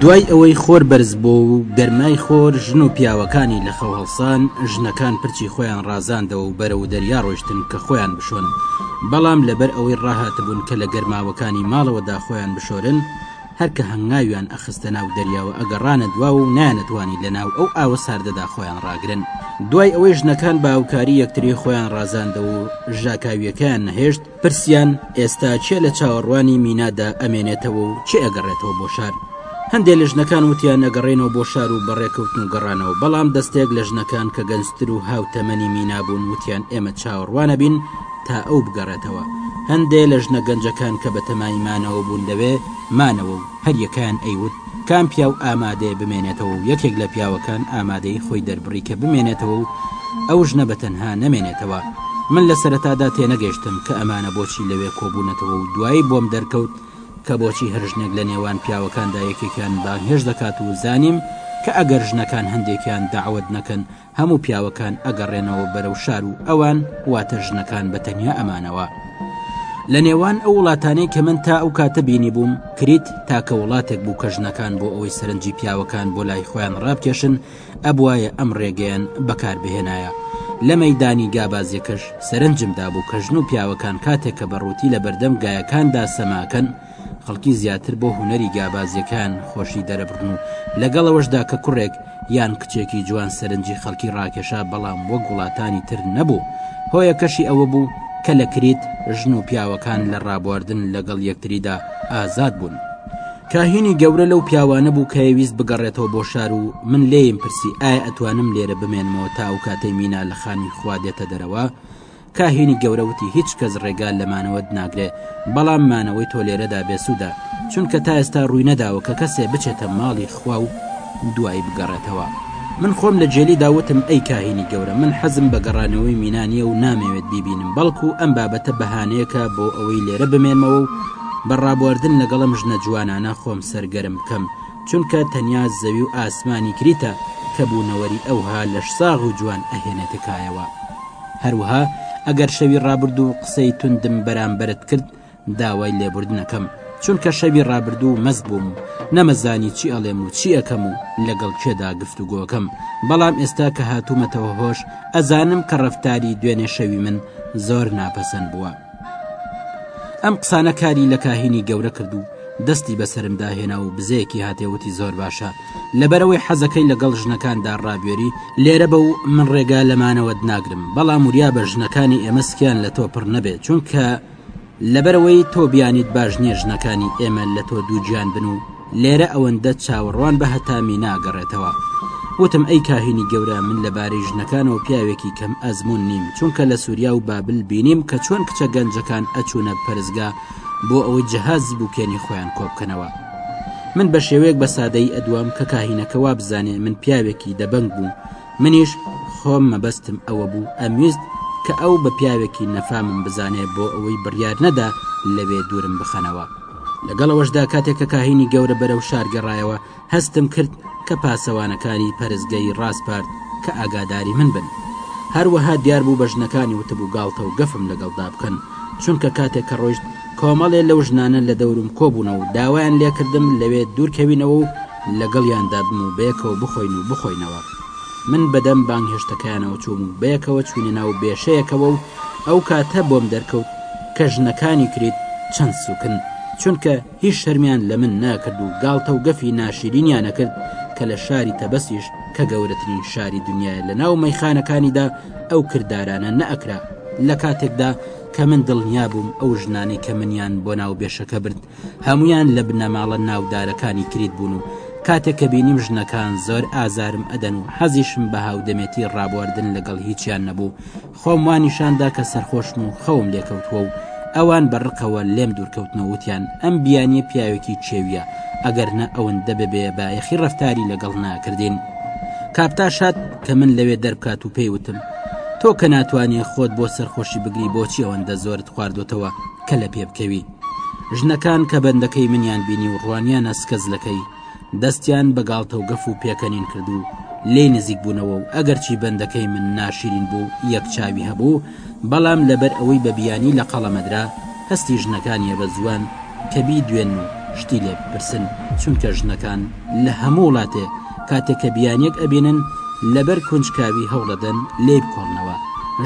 دوای ئەوەی خۆر بەرز بوو و گەرمای خۆر ژن و پیاوەکانی لە خەوهەڵسان ژنەکان پرچی خۆیان ڕازاندەوە و بەرەو دەریا ڕۆشتن کە خۆیان بشۆن بەڵام لەبەر ئەوەی ڕاهاتبوون کە لە گەرماوەکانی ماڵەوەدا خۆیان بشۆرن، هەر کە هەنگاویان ئەخستە ناو دەریاوە ئەگەڕانە دواو و نایانەتوانی لە ناو ئەو ئاوە ساردەدا خۆیان ڕاگرن. دوای ئەوەی ژنەکان بە هاوکاری یەکتری خۆیان ڕازاندەوە و ژاکاوییەکەیان نەهێشت، پرسیان، ئێستا کێ لە چاوەڕوانی مینادا ئەمێنێتەوە و کێ ئەگەڕێتەوە بۆ شار؟ هەندێک لە ژنەکان وتیان ئەگەڕێنەوە بۆ شار و بە ڕێکەوتن و گەڕانەوە، بەڵام دەستێک لە ژنەکان کە گەنجتر و هاو تەمەنی مینا بوون وتیان ئێمە چاوەڕوان ئەبین تا ئەو بگەڕێتەوە، هەندێ لە ژنە گەنجەکان کە بە تەمای مانەوە بوون لەوێ مانەوە و هەر یەکەیان ئەیوت کام پیاو ئامادەیە بمێنێتەوە و یەکێک لە پیاوەکان ئامادەیی خۆی دەربڕی کە بمێنێتەوە و ئەو ژنە بە تەنها نەمێنێتەوە. من لە سەرەتادا تێنەگەیشتم کە ئەمانە بۆچی لەوێ کۆبوونەتەوە و دوایی بۆم دەرکەوت کە بۆچی هەر ژنێک لە نێوان پیاوەکاندا یەکێکیان بانگهێشت دەکات و زانیم کە ئەگەر ژنەکان هەندێکیان دەعوەت نەکەن هەموو پیاوەکان ئەگەڕێنەوە بەرەو شار و ئەوان واتە ژنەکان بە تەنیا ئەمانەوە لە نێوان ئەو وڵاتانەی کە من تا ئەو کاتە بینی بووم کریت تاکە وڵاتێک بوو کە ژنەکان بۆ ئەوەی سەرنجی پیاوەکان بۆ لای خۆیان ڕابکێشن ئەبوایە ئەم ڕێگەیان بەکار بهێنایە. لە مەیدانی گا بازیەکەش سەرنجم دابوو کە ژن و پیاوەکان کاتێک کە بە ڕووتی لە بەردەم گایەکاندا سەماکەن، خەڵکی زیاتر بۆ هونەری گا بازیەکان خۆشی دەرەبڕن و لەگەڵەوەشدا کە کوڕێک یان کچێکی جوان سەرنجی خەڵکی ڕاکێشا بەڵام وەک وڵاتانی تر نەبوو هۆیەکەشی ئەوە بوو کە لە کریت ژن و پیاوەکان لە ڕابواردن لەگەڵ یەکتریدا ئازاد بوون. کاهینی گەورە لەو پیاوانە بوو کە ئەیویست بگەڕێتەوە بۆ شار و من لێیم پرسی ئایا ئەتوانم لێرە بمێنمەوە تا ئەو کاتەی مینا لە خانووی خوا دێتە دەرەوە؟ کاهینی گەورە وتی هیچ کەس ڕێگا لە مانەوەت ناگرێ بەڵام مانەوەی تۆ لێرەدا بێسوودە چونکە تا ئێستا ڕووی نەداوە کە کەسێ بچێتە ماڵی خوا و دوایی بگەڕێتەوە. من خۆم لە جێلیدا وتم ئەی کاهینی گەورە من حەزم بە گەڕانەوەی مینا نییە و نامەوێت بیبینم بەڵکو ئەم بابەتە بەهانەیەکە بۆ ئەوەی لێرە بمێنمەوە و بە ڕابواردن لەگەڵ ئەم ژنە جوانانە خۆم سەرگەرم بکەم چونکە تەنیا زەوی و ئاسمانی کریتە کە بوونەوەری ئەوها لەشساغ و جوان ئەهێنێتە کایەوە. هەروەها ئەگەر شەوی ڕابردوو قسەی توندم بەرامبەرت کرد، داوای لێبوردنەکەم چونکە شەوی ڕابردوو مەست بووم و نەمەزانی چی ئەڵێم و چی ئەکەم و لەگەڵ کێدا گفتوگۆکەم بەڵام ئێستا کە هاتوومەتەوە هۆش ئەزانم کە ڕەفتاری دوێنێ شەوی من زۆر ناپەسەند بووە ئەم قسانە کاری لە کاهینی گەورە کرد و دەستی بەسرمدا هێنا و بزەیەکی هاتێوتی زۆر باشە لەبەرەوەی حەزەکەی لەگەڵ ژنەکاندا ڕابێری لێرە بە و من ڕێگا لەمانەوەت ناگرم بەڵام وریا بە ژنەکانی ئێمە سکیان لە تۆ پڕ نەبێت چونکە لەبەرئەوەی تۆ بیانیت باش نییە ژنەکانی ئێمە لە تۆ دووگیان بن و لێرە ئەوەندە چاوەڕوان بە هەتامی ناگەڕێتەوە وتم ئەی کاهینی گەورە من لەبارەی ژنەکانەوە پیاوێکی کەم ئەزمون نیم چونکە لە سووریا و بابل بینیم کە چۆن کچە گەنجەکان ئەچوونە پەرزگا بۆ ئەوەی جهاز بووکێنی خۆیان کۆبکەنەوە من بە شێوەیەک بە سادەی ئەدوام کە کاهینەکە وابزانێ من پیاوێکی دەبنگ بووم منیش خۆم مەبەستم ئەوە بوو ئەمویست کە ئەو بە پیاوێکی نەفامم بزانێ بۆ ئەوەی بڕیار نەدا لەوێ دوورم بخەنەوە لەگەڵ ئەوەشدا کاتێک کە کاهینی گەورە بەرەو شار گەڕایەوە هەستم کرد کە پاسەوانەکانی پەرزگەی ڕاسپارد کە ئاگاداری من بن هەروەها دیار بوو بە ژنەکانی وتبوو گاڵتە و گەفم لەگەڵدا بکەن چونکە کاتێک کە ڕۆیشت کۆمەڵێ لەو ژنانە لە دەورم کۆبوونە و داوایان لێکردم لەوێ دوورکەوینەوە و لەگەڵیاندا بم و بەیەکەوە بخۆین و بخۆینەوە. من بەدەم بانگهێشتەکەیانەوە چووم و بەیەکەوە چووینە ناو بێشەیەکەوە و ئەو کاتە بۆم دەرکەوت کە ژنەکانی کریت چەند سووکن، چونکە هیچ شەرمیان لە من ناکرد و گاڵتە و گەفی ناشیرینیان ئەکرد کە لە شاری تەبەسیش کە گەورەترین شاری دنیایە لەناو مەیخانەکانیدا ئەو کردارانە نەئەکرا لە کاتێکدا کە من دڵنیا بووم ئەو ژنانەی کە منیان بۆ ناو بێشەکە برد هەمویان لە بنەماڵە ناودارەکانی کریت بوون و کاتێک کە بینیم ژنەکان زۆر ئازارم ئەدەن و حەزیشم بە هاودەمێتی ڕابواردن لەگەڵ هیچیان نەبوو خۆم وانیشاندا کە سەرخۆشم و خەوم لێکەوتووە و ئەوان بە ڕقەوە لێم دوورکەوتنەوە وتیان ئەم بیانیە پیاوێکی کێویە ئەگەر نە ئەوەندە بەبێ بایەخی ڕەفتاری لەگەڵ ناکردین کاپتاشاد کە من لەوێ دەربکات و پێی وتم تۆ کە ناتوانانی خۆت بۆ سەرخۆشی بگری بۆچی ئەوەندە زۆرت خواردۆتەوە کە لە پێ بکەوی ژنەکان کە بەندەکەی منیان بینی و ڕوانیان ئەسکەزلەکەی دەستیان بە گاڵتە و گەف و پێکەنین کردو لێ نزیک بوونەوە و ئەگەرچی بەندەکەی من ناشیرین بوو یەک چاوی هەبوو بەڵام لەبەر ئەوەی بە بیانی لە قەڵەمەدرا هەستی ژنەکانیە بە زووان کە بیدوێن و شتی لێ بپرسن چونکە ژنەکان لە هەموو وڵاتێ کاتێ کە بیانیەک ئەبینن لەبەر کونجکاوی هەوڵەدەن لێی بکۆڵنەوە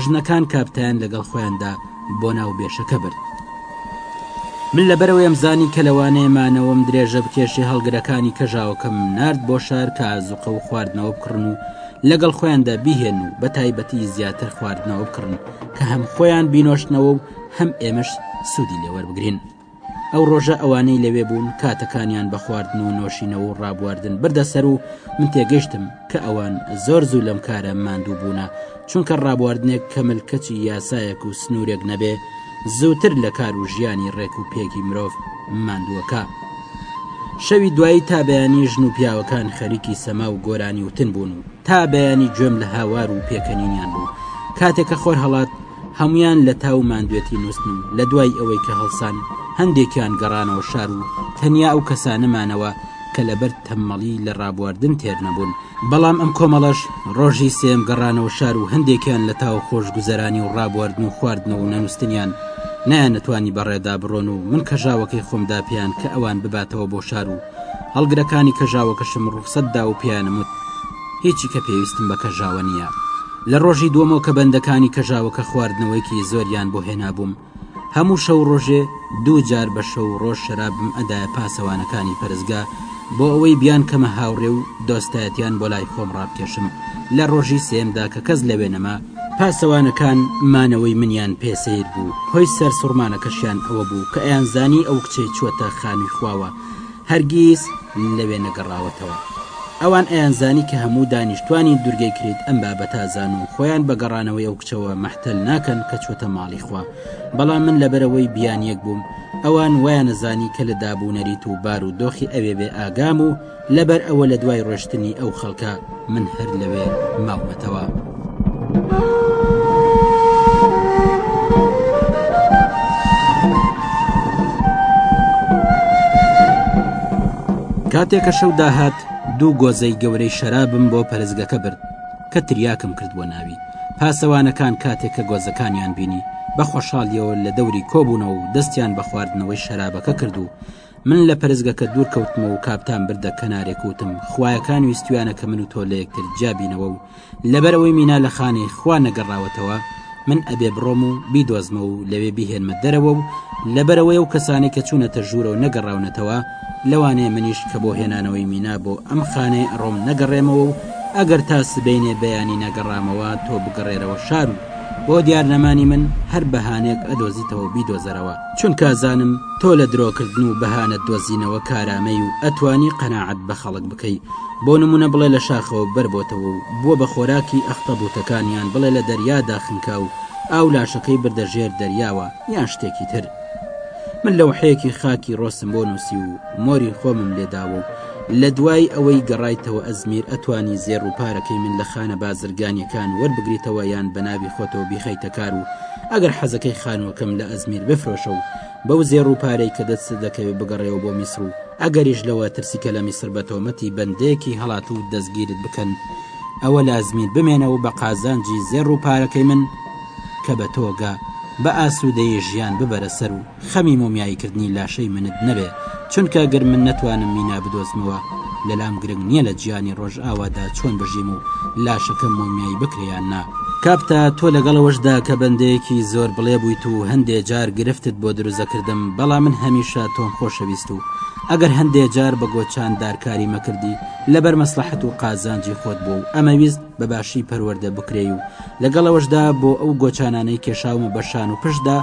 ژنەکان کابتایان لەگەڵ خۆیاندا بۆ ناو بێشەکە برد من لەبەرەوەیم زانی کە لەوانەیە مانەوەم درێژە بکێشێ هەڵگرەکانی کەژاوەکەم نرد بۆ شار کە ئازوقە و خواردنەوە بکڕن و لەگەڵ خۆیاندا بیهێن و بە تایبەتی زیاتر خواردنەوە بکڕن کە هەم خۆیان بینۆشتنەوە و هەم ئێمەش سوودی لێوەربگرین ئەو ڕۆژە ئەوانەی لەوێ بوون کاتەکانیان بە خواردن و نۆشینەوە و ڕابواردن بردە سەر و من تێگەشتم کە ئەوان زۆر زوو لەم کارە ماندوو بوونە چونکە ڕابواردنێک کەمل کەچی یاسایەک و سنوورێک نەبێ زووتر لە کار و ژیانی ڕێک و پێکی مرۆڤ ماندووەکە. شەوی دوایی تا بەیانی ژن و پیاوەکان خەریکی سەما و گۆرانی وتن بوون و تا بەیانی گوێم لە هاوار و پێکەنینیان بوو کاتێکە خۆر هەڵات هەمویان لە تاو ماندوێتی نووسن و لە دوای ئەوەی کە هەڵسان هەندێکیان گەڕانەوە شار و تەنیا ئەو کەسانەمانەوە کە لەبەر تەممەڵی لە ڕابواردن تێر نەبوون بەڵام ئەم کۆمەڵەش ڕۆژی سێم گەڕانەوە شار و هەندێکیان لە تاوە خۆشگوزەرانی و ڕابواردن و خواردنەوە و نەنووستنیان نەیان نەتوانی بەڕێدا بڕۆن و من کەژاوەکەی خۆم دا پێیان کە ئەوان بباتەوە بۆ شار و هەڵگرەکانی کەژاوەکەشم ڕوخسەت دا و پێیانموت هیچی کە پێویستم بە کەژاوە نییە لە ڕۆژی دووەمەوە کە بەندەکانی کەژاوەکە خواردنەوەیکی زۆریان بۆ هێنابووم هەموو شەو ڕۆژێ دوو جار بە شەو ڕۆژ شەرابم ئەدایە پاسەوانەکانی پەرزگا بۆ ئەوەی بیان کەمە هاوڕێ و دۆستایەتیان بۆ لای خۆم ڕابکێشم لە ڕۆژی سێمدا کە کەس لەوێ نەما پاسەوانەکان مانەوەی منیان پێ سەیر بوو، هۆی سەرسوڕمانەکەشیان ئەوە بوو کە ئەیانزانی ئەو کچەی چووەتە خانووی خواوە هەرگیز لەوێ نەگەڕاوەتەوە. ئەوان ئەیانزانی کە هەموو دانیشتووانی دوورگەی کریت ئەم بابەتە ئەزان و خۆیان بە گەڕانەوەی ئەو کچەوە مەحتەل ناکەن کە چووەتە ماڵی خوا، بەڵام من لەبەرئەوەی بیانییەک بووم ئەوان وایانەزانی کە لە دابوونەریت و بارودۆخی ئەوێ بێئاگام و لەبەر ئەوە لە دوای ڕۆشتنی ئەو خەڵکە من هەر لەوێ ماومەتەوە. کاتێک کە شەو داهات دوو گۆزەی گەورەی شەرابم بۆ پەرزگەکە برد کە تریاکم کرد بۆ ناوی پاسەوانەکان کاتێک کە گۆزەکانیان بینی بە خۆشحالیەوە لە دەوری کۆبوونەوە و دەستیان بە خواردنەوەی شەرابەکە کرد و من لە پەرزگەکە دوور کەوتمەوە و کاپتان بردە کەنارێک وتم خویەکان ویستویانە کە من و تۆ لە یەکتر جیابینەوە و لەبەرەوەی مینا لە خانەی خوا نەگەڕاوەتەوە من ئەبێ بڕۆم و بیدۆزمە و لەوێ بیهێنمە دەرەوە و لەبەرەوەی و کەسانی کە چوونەتە ژوورە و نەگەڕاونەتەوە لەوانەیە منیش کە بۆ هێنانەوەی مینا بۆ ئەم خانەی ئەڕۆم نەگەڕێمەوە و ئەگەر تا سبەینێ بەیانی نەگەڕامەوە تۆ بگەڕێرەوە شار و بۆ دیارنەمانی من هەر بەهانەیەک ئەدۆزیتەوە و بیدۆزەرەوە. چونکا زانم تۆ لە درۆکردن و بەهانە دۆزینەوە کارامەی و ئەتوانی قەناعەت بە خەڵک بکەی بۆ نمونە بڵێ لە شاخەوە بەر بۆتەوە و بووە بە خۆراکی ئەخطەبوتەکان یان بڵێ لە دەریادا خنکا و ئاو لاشەکەی بردە ژێر دەریاوە یان شتێکی تر من لەوحەیەکی خاکی ڕۆسم بۆ نووسی و مۆری خۆمم لێداوە و لە دوای ئەوەی گەڕایتەوە ئەزمیر ئەتوانی زێڕ و پارەکەی من لە خانە بازرگانیەکان وەربگریتەوە یان بە ناوی خۆتەوە بیخەیتە کار و ئەگەر حەزەکەی خانووەکەم لە ئەزمیر بفرۆشە و بەو زێڕ و پارەی کە دەست دەکەوێت بگەڕێەوە بۆ میسر و ئەگەریش لەوە ترسی کە لە میسر بە تۆمەتی بەندەیەکی هەڵات و دەستگیرت بکەن ئەوە لە ئەزمیر بمێنەوە بە قازانجی زێڕ و پارەکەی من کە بە تۆگە بە ئاسوودەی ژیان ببەرە سەر و خەمی مۆمیایی کردنی لاشەی منت نەبێ چونکە گەر من نەتوانم مینا بدۆزمەوە لەلام گرنگ نییە لە جیانی ڕۆژئاوادا چۆن بژیم و لاشەکەم مۆمیایی بکرێ یان نا. کاپتا تۆ لەگەڵەوەشدا کە بەندەیەکی زۆر بڵێ بوویت و هەندێ جار گرفتت بۆ دروزەکردم بەڵام من هەمیشە تۆم خۆشەویست و ئەگەر هەندێ جار بە گۆچان دارکاریمەکردی لەبەر مەسڵەحەت و قازانجی خۆت بووە و ئەمەویست بە باشی پەروەردە بکرێی و لەگەڵ ئەوەشدا بۆ ئەو گۆچانانەی کێشاومە بە شان و پشتدا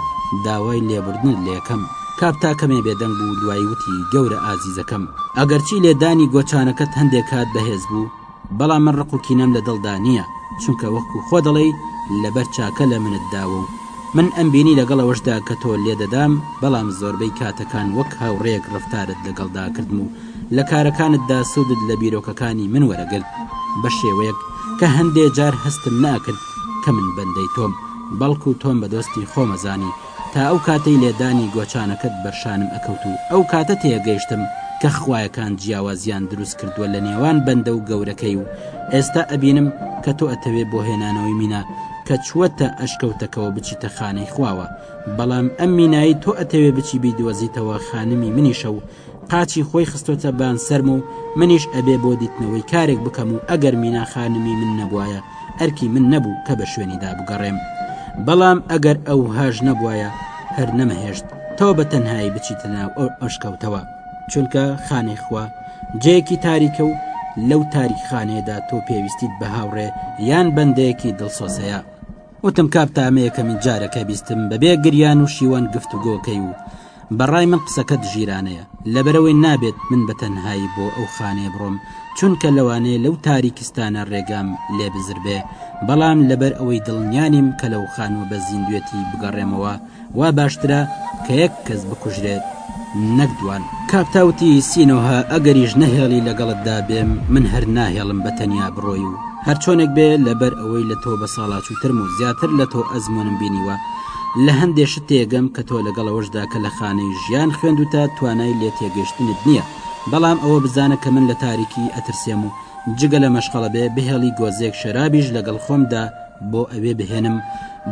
داوای لێبوردنت لێکەم کاپتا کەمێ بێدەنگ بوو دوایی وتی گەورە ئازیزەکەم ئەگەرچی لێدانی گۆچانەکەت هەندێک کات بەهێز بوو بەڵام من ڕق و کینەم لە دڵدا نییە چونکە وەکو خۆ دەڵێی لەبەر چاکە لە منت داوە و من ئەم بینی لەگەڵەوەشدا کە تۆ لێدەدام بەڵام زۆربەی کاتەکان وەک هاوڕێک ڕفتارت لەگەڵدا کردم و لە کارەکانتدا سوودت لە بیرۆکەکانی من وەرەگرت بە شێوەیەک کە هەندێ جار هەستم نەئەکرد کە من بەندەی تۆم، بەڵکو تۆم بە دۆستی خۆم ئەزانی تا ئەو کاتەی لێدانی گۆچانەکەت بەرشانم ئەکەوت و ئەو کاتە تێگەیشتم کە خوایەکان جیاوازیان دروست کردووە لە نێوان بەندە و گەورەکەی و ئێستا ئەبینم کە تۆ ئەتەوێ بۆ هێنانەوەی مینا کە چووەتە ئەشکەوتەکەوە بچیتە خانەی خواوە بەڵام ئەم مینایەی تۆ ئەتەوێ بچی بیدۆزیتەوە خانمی منیشە و قاچی خۆی خستۆتە بان سەرم و منیش ئەبێ بۆ دیتنەوەی کارێک بکەم و ئەگەر مینا خانمی من نەبوایە ئەرکی من نەبوو کە بە شوێنیدا بگەڕێم بەڵام ئەگەر ئەو هاش نەبوایە هەر نەمەهێشت تەوە بە تەنهایی بچیتە ناو ئەو ئەشکەوتەوە چونکە خانەی خوا جێکی تاریکە و لەو تاریک خانێدا تۆ پێویستیت بە هاوڕێ یان بەندەیەکی دڵسۆسەیە وتم کاپ تامەیەکەمی جارەکە بیستم بەبێ گریان و شیوان گفتوگۆکەی و بەڕای من قسەکەت ژیرانەیە لەبەرئەوەی نابێت من بەتەنهایی بۆ ئەو خانەیە بڕۆم چونکە لەوانەیە لەو تاریکستانە ڕێگام لێ بزربێ بەڵام لەبەر ئەوەی دڵنیانیم کە لەو خانوە بە زیندوێتی بگەڕێمەوە وا باشترە کە یەک کەس بکوژرێت نەک دوان کاپتاوتی سینۆها ئەگەریش نەهێڵی لەگەڵتدا بێم من هەر ناهێڵم بە تەنیا بڕۆی و هەرچۆنێک بێ لەبەر ئەوەی لە تۆ بە ساڵاچووترم و زیاتر لە تۆ ئەزمونم بینیوە لە هەندێ شت تێگەم کە تۆ لەگەڵ ئەوەشدا کە لە خانەی ژیان خوێندوتە توانای لێ تێگەشتنت نییە بەڵام ئەوە بزانە کە من لە تاریکی ئەترسێم و جگە لە مەشخەڵە بێ بهێڵی گۆزێک شەرابیش لەگەڵ خۆمدا بۆ ئەوێ بهێنم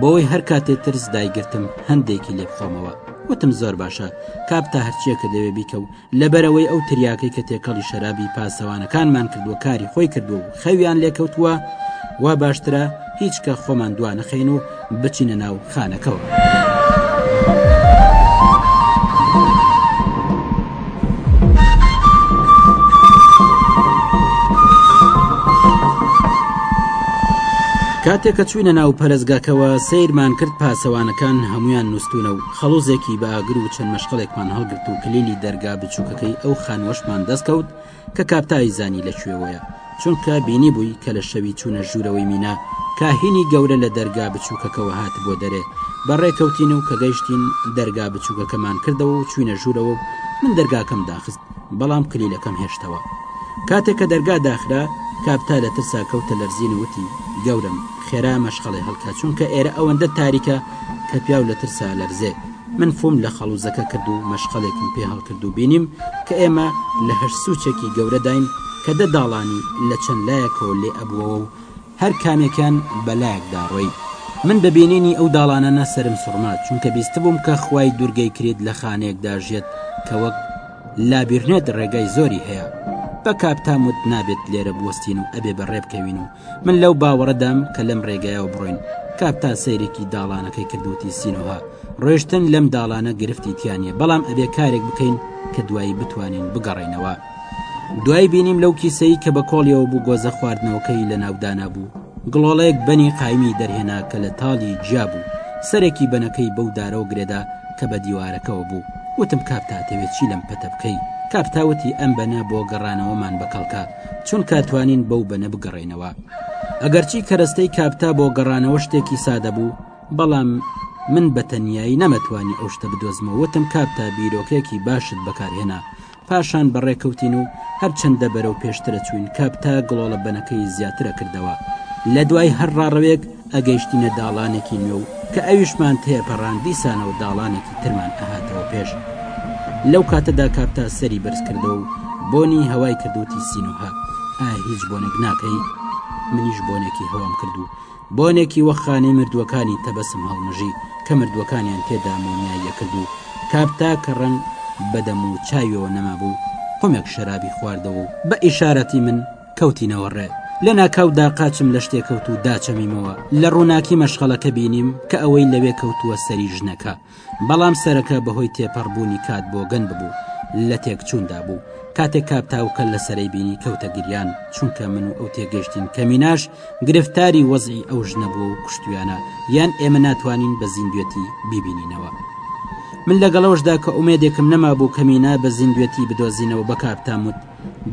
بۆی هەر کاتێ ترس دایگرتم هەندێکی لێ بخۆمەوە وتم زۆر باشە کاپ تا هەرچیە کە دەوێ بیکە و لەبەرئەوەی ئەو تریاکەی کە تێکەڵی شەرابی پاسەوانەکانمان کردووە کاری خۆی کردو و خەویان لێکەوتووە وا باشترە هیچ کە خۆمان دوا نەخەین و بچینە ناو خانەکەەوە. کاتێک کە چوینە ناو پەرستگاکەوە سیرمان کرد پاسەوانەکان هەمویان نووسونە و قەڵوزێکی بە ئاگر و چەند مەشخەڵێکمان هەڵگرت و کلیلی دەرگا بچووکەکەی ئەو خانوەشمان دەستکەوت کە کاپتایی زانی لە کوێوەیە چونکە بینی بووی کە لە شەوی چوونە ژوورەوەی مینا کاهینی گەورە لە دەرگا بچووکەکەەوە هات بۆ دەرێ بەڕێکەوتین و کە گەیشتین دەرگا بچووکەکەمان کردەوە و چوینە ژوورەوە و من دەرگاکەم داخست بەڵام کلیلەکەم هێشتەوە کاتێک کە دەرگا داخرا کاپتا لە ترسا کەوتە لەرزین وتی گەورم خێرا مەشخەڵی هەڵکە چونکە ئێرە ئەوەندە تاریکە کە پیاو لە ترسا لەرزێ. من فووم لە خەڵووزەکە کرد و مەشخەڵێکم پێ هەڵکرد و بینیم کە ئێمە لە هەشت سووچێکی گەورەداین کە دە داڵانی لە چەند لایەکەوە لێ ئەبووەوە و هەر کامێکیان بە لایەکدا ڕۆی. من بە بینینی ئەو داڵانانە سەرم سوڕما، چونکە بیستبووم کە خوای دوورگەی کریت لە خانەیەکدا ژیەت کە وەک لابیرنێت ڕێگای زۆری هەیە. بە کاپتام وت نابێت لێرە بوەستین و ئەبێ بە ڕێ بکەوین و من لەو باوەڕەدام کە لەم ڕێگایەوە بڕۆین. کاپتا سەیرێکی داڵانەکەی کرد وتی سینۆها، ڕۆیشتن لەم داڵانە گرفتی تیا نییە، بەڵام ئەبێ کارێک بکەین کە دوایی بتوانین بگەڕێینەوە. دوایی بینیم لەو کیسەی کە بە کۆڵیەوە بوو گۆزە خواردنەوەکەی لە ناودانا بوو، گڵۆڵەیەک بەنی قایمی دەرهێنا کە لە تاڵی جیا بوو، سەرێکی بەنەکەی بەو دارەوە گرێدا کە بە دیوارەکەوە بوو. وتم کاپتا ئەتەوێ چی لەم پەتە بکەی؟ کاپتا وتی ئەم بەنە بۆ گەڕانەوەمان بە کەڵکە. چونکە توانین بەو بنە بگەڕێینەوە ئەگەرچی کەرەستەی کاپتا بۆ گەڕانەوە شتێکی سادە بوو بەڵام من بە تەنایی نەمەتوانی ئەو شتە بدۆزمەوەتم کاپتا بیرۆکێکی باشت بەکارهێنا پاشان بەڕێکەوتین و هەرچەندە بەرەو پێشترە چوین کاپتا گڵۆڵە بنەکەی زیاترە کردەوە لە دوای هەر ڕاڕەوێک ئەگەیشتینە داڵانێکی نوێ و کە ئەویشمان تێئەپەڕاند دیسانەوە داڵانێکی ترمان ئەهاتەوە پێش لەو کاتەدا کاپتا سەری بەرز کردەوە و بۆنی هەوای کردوتی سینۆها ئایا هیچ بۆنێک ناکەی منیش بۆنێکی هەوام کرد و بۆنێکی وەخانەی مردووەکانی تەبەسم هەڵمژی کە مردووەکانیان تێدا مۆمیاییە کرد و کاپتا کە ڕەنگ بەدەم و چاویەوە نەمابوو قومێک شەرابی خواردەوە و بە ئیشارەتی من کەوتینەوە ڕێ لە ناکاودا قاچم لە شتێ کەوت و داچەمیمەوە لە ڕووناکی مەشخەڵەکە بینیم کە ئەوەی لەوێ کەوتووە سەری ژنەکە بەڵام سەرەکە بەهۆی تێپەڕبوونی کات بۆگەن ببوو لە تێکچووندا بوو کاتێک کاپتاوکە لە سەرەی بینی کەوتە گریان چونکە من و ئەو تێگەشتین کە میناش گرفتاری وەزعی ئەو ژنە بووە و کوشتویانە یان ئێمە ناتوانین بە زیندوێتی بیبینینەوە. من لەگەڵەوەشدا کە ئومێدێکم نەمابوو کەمینا بە زیندوێتی بدۆزینەوە بە کاپتاموت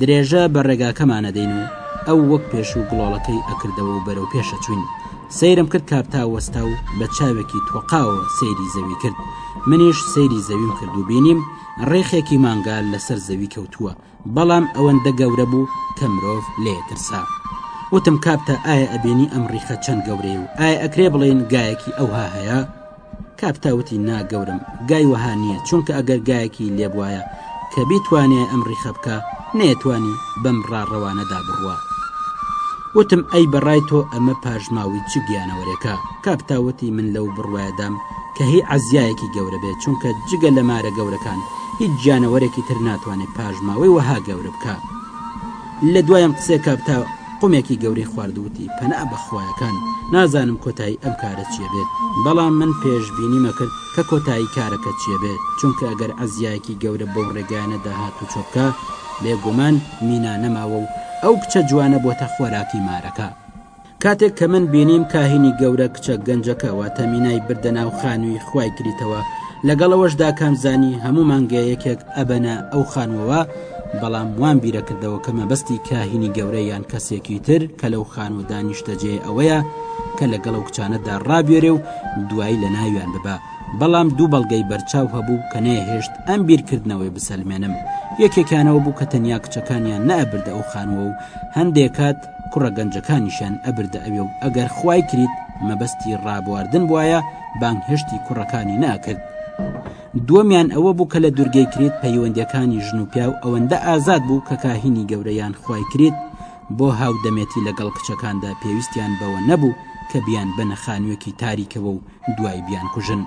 درێژە بە ڕێگاکەمانەدەین و ئەو وەک پێشوو گڵۆڵەکەی ئەکردەوە و بەرەو پێشە چوین سەیرم کرد کاپتا وەستا و بە چاوێکی تۆقاوە سەیری زەوی کرد منیش سەیری زەویم کرد و بینیم ڕێخێکی مانگال لەسەر زەوی کەوتووە بەڵام ئەوەندە گەورە بوو کە مرۆڤ لێ ترسا وتم کاپتا ئایا ئەبینی ئەم ڕیخە چەند گەورەیە و ئایا ئەکرێ بڵین گایەکی ئەوها هەیە؟ کاک تا وتی نا گەورم گای وەها نیە چونکە ئەگەر گایەکی لێبوایە کە بیتوانێ ئەم ریخە بکا نەیەتوانی بەم ڕا ڕەوانەدا بڕوا وتم ئەی بەڕای تۆ ئەمە پاژماوەی چ گیانەوەرێکە کاک تا وتی من لەو بڕوایەدام کە هی عەزیایەکی گەورە بێ چونکە جگە لە مارە گەورەکان هیچ گیانەوەرێکی تر ناتوانێ پاژماوەی وەها گەورە بکا لە دوای ئەم قسەیە کاپتا قومێکی گەورەی خوارد وتی پەنا بە خوایەکان نازانم کۆتایی ئەم کارە چیە بێت بەڵام من پێشبینیمە کرد کە کۆتایی کارەکە چیە بێت چونکە ئەگەر ئەزیایەکی گەورە بەو ڕێگایانە داهات و چۆبکە بێگومان مینا نەماوە و ئەو کچە جوانە بۆتە خۆراکی مارەکە. کاتێک کە من بینیم کاهینی گەورە کچە گەنجەکە واتە مینای بردە ناو خانووی خوای کریتەوە لەگەڵەوەشدا کامزانی هەموو مانگە یەکێک ئەبەنە ئەو خانووەوە بەڵام وام بیرە کردەوە کە مەبەستی کاهینی گەورە یان کەسێکی تر کە لەو خانوو دانیشتەجێ ئەوەیە کە لەگەڵ و کچانەدا ڕابێرێ و دوایی لە ناویان ببە بەڵام دوو بەڵگەی بەرچاو هەبوو کە نەهێشت ئەم بیرکردنەوەی بسەلمێنم یەکێکانەوە بوو کە تەنیا کچەکانیان نەبردە ئەو خانووە و هەندێکات کوڕە گەنجەکانیشیان ئەبردە ئەوێ و ئەگەر خوای کریت مەبەستی ڕابواردن بواە بانگهێشتی کوڕەکانی ناکرد دووەمیان ئەوە بوو کە لە دورگەی کریت پەیوەندەکانی ژن و پیاو ئەوەندە ئازاد بوو کە کاهینی گەورەیان خوای کریت بۆ هاودەمێتی لەگەڵ کچەکاندا پێویستیان بەوە نەبوو کە بیان بەنە خانوویەکی تاریکەوە و دوای بیانکوژن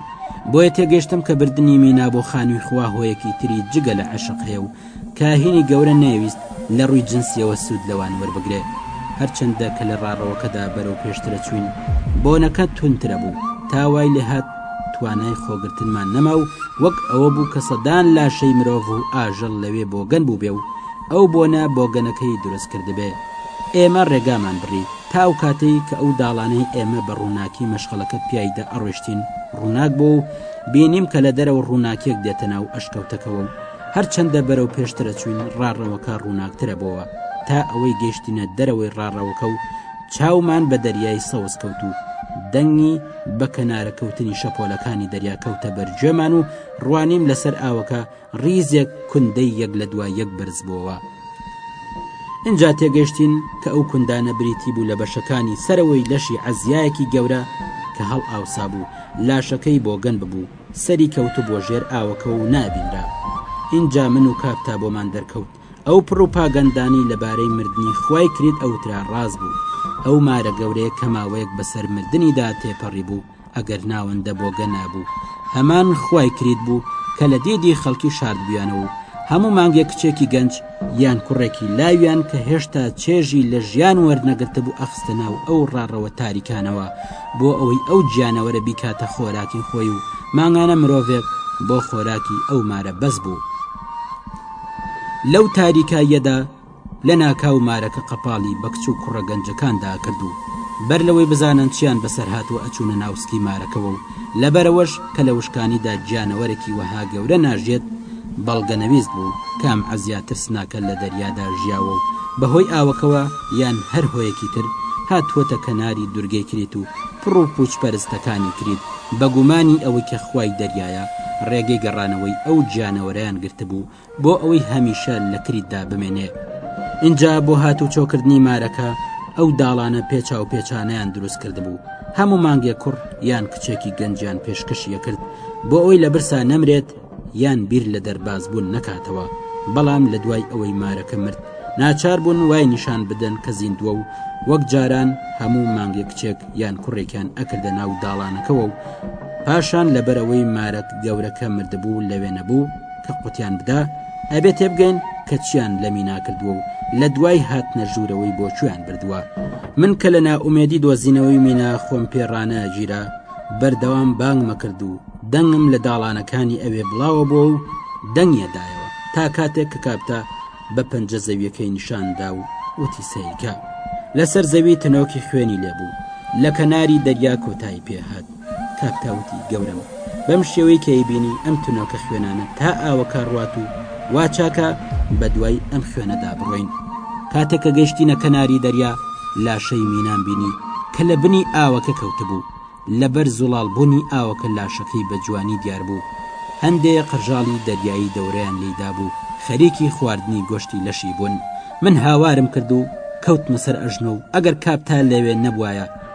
بۆیە تێگەشتم کە بردننی مینا بۆ خانووی خوا هۆیەکی تری جگە لە عشق هەیە و کاهینی گەورە نەویست لە ڕووی جنسیەوە سوود لەوان وەربگرێ هەرچەندە کە لە ڕاڕەوەکەدا بەرەو پێشترە چوین بۆنەکە تونترە بوو تاوای لێهات توانای خۆگرتنمان نەما و وەک ئەوە بوو کە سەدان لاشەی مرۆڤ و ئاژەڵ لەوێ بۆگەن بوو بێ و ئەو بۆنە بۆگەنەکەی دروست کردبێ ئێمە ڕێگامان بڕی تا ئەو کاتەی کە ئەو داڵانەی ئێمە بە ڕووناکی مەشخەڵەکە پیایدا ئەڕۆشتین ڕووناک بۆ و بینیم کە لە دەرەوە ڕووناکیەک دێتە ناو ئەشکەوتەکەوە و هەرچەندە بەرەو پێشترە چوین ڕاڕەوەکە ڕووناکترە بۆوە تا ئەوەی گەیشتینە دەرەوەی ڕاڕەوەکە و چاومان بە دەریای سەوز کەوت و دەنگی بە کەنارە کەوتنی شەپۆلەکانی دەریا کەوتە بەر گوێمان و ڕوانیم لەسەر ئاوەکە ڕیزێک کوندەی یەک لە دوای یەک بەرز بۆوە ئینجا تێگەشتین کە ئەو کوندانە بریتی بوو لە بەشەکانی سەرەوەی لەشی عەزیایەکی گەورە کە هەڵ ئاوسا بوو لاشەکەی بۆگەن ببوو سەری کەوت بۆ ژێر ئاوەکەوە و نابینرا ئینجا من و کاپتا بۆمان دەرکەوت ئەو پڕوپاگەندانی لەبارەی مردنی خوای کریت ئەوترا ڕاز بوو ئەو مارە گەورەیە کە ماوەیەک بەسەر مردنیدا تێپەڕی بوو ئەگەر ناوەندە بۆگە نابوو هەمان خوای کریت بوو کە لە دیدی خەڵکی شاردبیانەوە و هەموو مانگێک کچێکی گەنج یان کوڕێکی لاویان کە هێشتا چێژی لە ژیان وەرنەگرتە بوو ئەخستە ناو ئەو ڕاڕەوە تاریکانەوە بۆ ئەوەی ئەو گیانەوەرە بیکاتە خۆراکی خۆی و مانگانە مرۆڤێک بۆ خۆراکی ئەو مارە بەس بوو لەو تاریکاییەدا لەناکاو مارەکە قەپاڵی بە کچ و کوڕە گەنجەکاندا ئەکرد و بەر لەوەی بزانن چیان بەسەر هاتووە ئەچوونە ناو سکی مارەکەوە و لەبەرئەوەش کە لە وشکانیدا گیانەوەرێکی وەها گەورە ناژیێت بەڵگەنەویست بوو کام عەزیا ترسناکە لە دەریادا ژیاوە و بەهۆی ئاوەکەوە یان هەر هۆیەکی تر هاتووەتە کەناری دورگەی کریت و پڕ و پووچ پەرستەکانی کریت بە گومانی ئەوەی کە خوای دەریایە ڕێگەی گەڕانەوەی ئەو گیانەوەرەیان گرتبوو بۆ ئەوەی هەمیشە لە کریتدا بمێنێ اینجا بۆ هات و چۆکردنی مارەکە ئەو داڵانە پێچا و پێچانیان دروست کرد بوو هەموو مانگێ کوڕ یان کچێکی گەنجیان پێشکەشیە کرد بۆ ئەوی لە برسا نەمرێت یان بیر لە دەرباز بوون نەکاتەوە بەڵام لە دوای ئەوەی مارەکە مرد ناچار بوون وای نیشان بدەن کە زیندووە و وەک جاران هەموو مانگێ کچێک یان کوڕێکیان ئەکردە ناو داڵانەکەەوە و پاشان لەبەرەوەی مارەت گەورەکە مردبوو لەوێ نەبوو کە قوتیان بدا ئەبێ تێبگەین کە چیان لە مینا کردووە و لە دوای هاتنە ژوورەوەی بۆچویان بردووە من کە لە ناومێدی دۆزینەوەی مینا خۆم پێڕانە گیرا بەردەوام بانگ مەکرد و دەنگم لە داڵانەکانی ئەوێ بڵاوە بۆ و دەنگێدایەوە تا کاتێک کە کاپتا بە پەنجە زەویەکەی نیشاندا و وتی سەیرکە لەسەر زەوی تەنۆکی خوێنی لێبوو لە کەناری دەریا کۆتایی پێهات کاپتا وتی، گەورەم، بەم شێوەی کە ئەیبینی ئەم تنۆکە خوێنانە تا ئاوەکە ڕوات و وا چاکە بە دوای ئەم خوێنەدا بڕۆین. کاتێک کە گەشتینە کەناری دەریا، لاشەی مینام بینی کە لە بنی ئاوەکە کەوتبوو. لەبەر زوڵاڵ بوونی ئاوەکە لاشەکەی بە جوانی دیار بوو. هەندێ قرژاڵی دەریایی دەورەیان لێی دابوو، خەریکی خواردنی گۆشتی لەشی بوون. من هاوارم کرد و کەوتمە سەر ئەژنۆ و ئەگەر کاپتا لەوێ نەبوایە،